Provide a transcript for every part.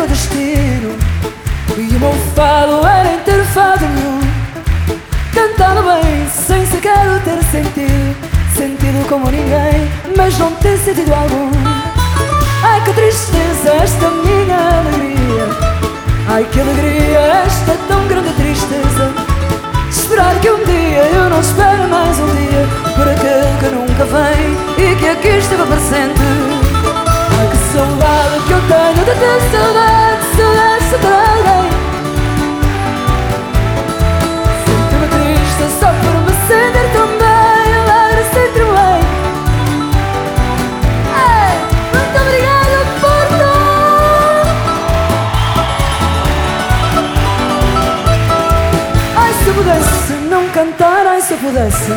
no destino. E o meu fado era ter fado nenhum Cantava bem sem sequer ter sentido. Sentido como ninguém, mas não ter sentido algum. Ai que tristeza esta minha alegria. Ai que alegria esta tão grande tristeza. Esperar que um dia eu não espero mais um dia Por aquele que nunca vem e que aqui esteve presente saudade que eu tenho de ter saudade, saudade, saudade Sinto-me triste só por me sentir tão bem, alegre, sentir bem Ei, muito obrigada por tudo. Ai, se eu pudesse não cantar, ai, se eu pudesse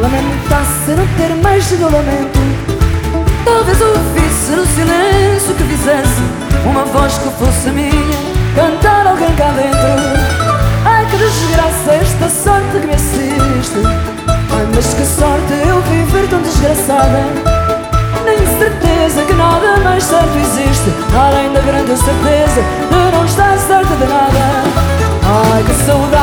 Lamentasse não ter mais de lamento. Talvez ouvisse no silêncio que fizesse Uma voz que fosse minha Cantar alguém cá dentro. Ai que desgraça esta sorte que me assiste. Ai mas que sorte eu viver tão desgraçada. Nem certeza que nada mais certo existe Além da grande certeza de não estar certa de nada. Ai que saudade